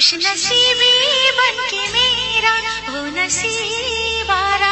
खुश नसीबी बन मेरा वो नसीबारा